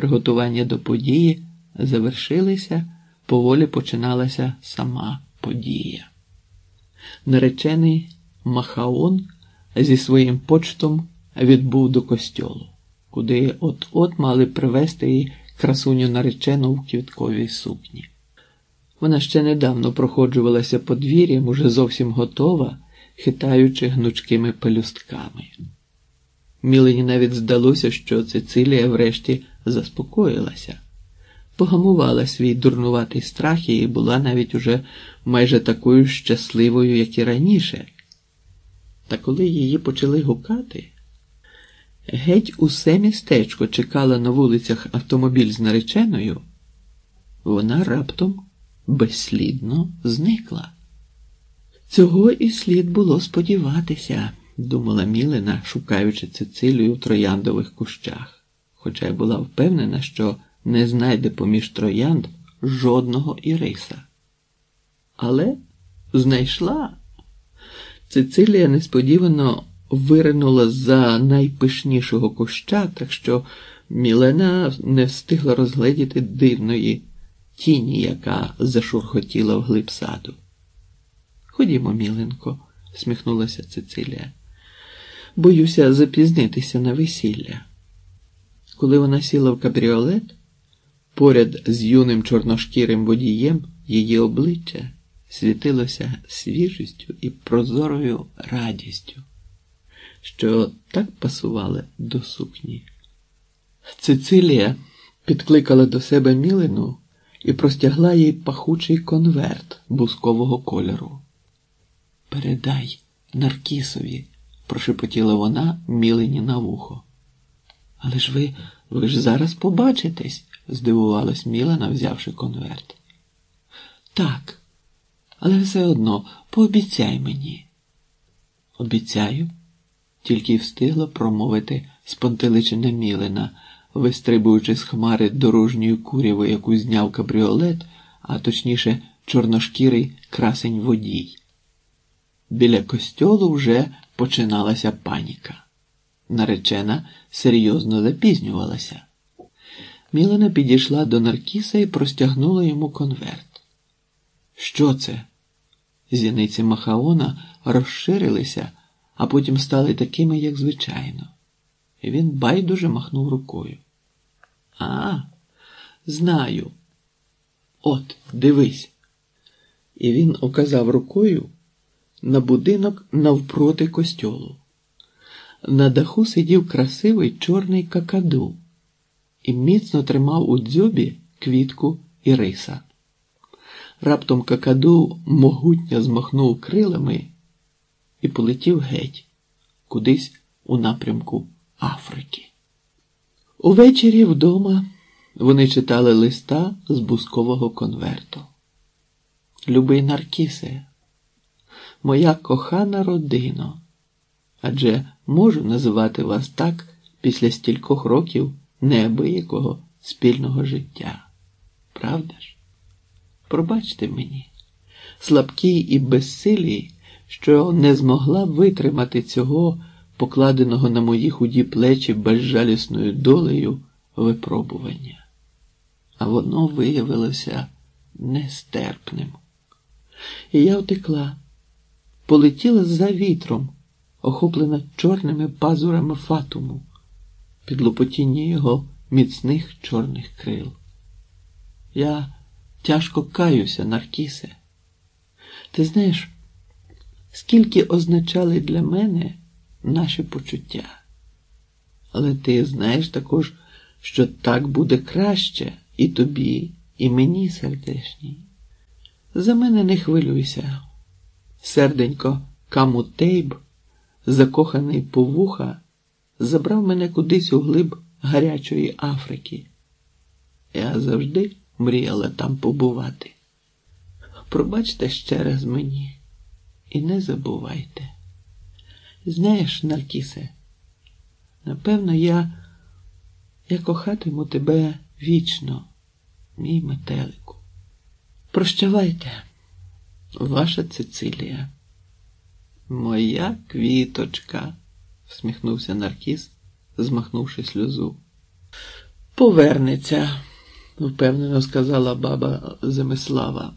Приготування до події завершилися, поволі починалася сама подія. Наречений Махаон зі своїм почтом відбув до костьолу, куди от-от мали привезти її красуню наречену в квітковій сукні. Вона ще недавно проходжувалася подвір'ям, уже зовсім готова, хитаючи гнучкими пелюстками. Мілені навіть здалося, що Цицилія врешті заспокоїлася, погамувала свій дурнуватий страх і була навіть уже майже такою щасливою, як і раніше. Та коли її почали гукати, геть усе містечко чекало на вулицях автомобіль з нареченою, вона раптом безслідно зникла. Цього і слід було сподіватися, думала Мілина, шукаючи Цицилію в трояндових кущах, хоча й була впевнена, що не знайде поміж троянд жодного іриса. Але знайшла. Цицилія несподівано виринула за найпишнішого куща, так що Мілена не встигла розгледіти дивної тіні, яка зашурхотіла в глиб саду. Ходімо, міленко, сміхнулася Цицилія. Боюся запізнитися на весілля. Коли вона сіла в кабріолет, поряд з юним чорношкірим водієм її обличчя світилося свіжістю і прозорою радістю, що так пасували до сукні. Цицилія підкликала до себе мілину і простягла їй пахучий конверт бускового кольору. Передай Наркісові, прошепотіла вона мілині на вухо. Але ж ви, ви ж зараз побачитесь, здивувалась Мілана, взявши конверт. Так, але все одно пообіцяй мені. Обіцяю, тільки встигла промовити спонтеличена Мілина, вистрибуючи з хмари дорожньої куряви, яку зняв кабріолет, а точніше, чорношкірий красень водій. Біля костьолу вже починалася паніка. Наречена серйозно запізнювалася. Мілена підійшла до Наркіса і простягнула йому конверт. Що це? Зіниці Махаона розширилися, а потім стали такими, як звичайно. І він байдуже махнув рукою. А, знаю. От, дивись. І він указав рукою на будинок навпроти костьолу. На даху сидів красивий чорний какаду і міцно тримав у дзьобі квітку і риса. Раптом какаду могутньо змахнув крилами і полетів геть, кудись у напрямку Африки. Увечері вдома вони читали листа з бускового конверту. Любий Наркісе, моя кохана родино, адже можу називати вас так після стількох років неабиякого спільного життя. Правда ж? Пробачте мені, слабкій і безсилій, що не змогла витримати цього, покладеного на мої худі плечі безжалісною долею випробування. А воно виявилося нестерпним. І я втекла, полетіла за вітром, охоплена чорними пазурами фатуму, під лопотіння його міцних чорних крил. Я тяжко каюся, Наркісе. Ти знаєш, скільки означали для мене наші почуття. Але ти знаєш також, що так буде краще і тобі, і мені, сердешній. За мене не хвилюйся. Серденько Камутейб, закоханий по вуха, забрав мене кудись у глиб гарячої Африки. Я завжди мріяла там побувати. Пробачте ще раз мені і не забувайте. Знаєш, Наркісе, напевно, я, я кохатиму тебе вічно, мій метелику. Прощавайте, ваша Цицилія. Моя квіточка, всміхнувся Наркіс, змахнувши сльозу. Повернеться, впевнено сказала баба Земислава.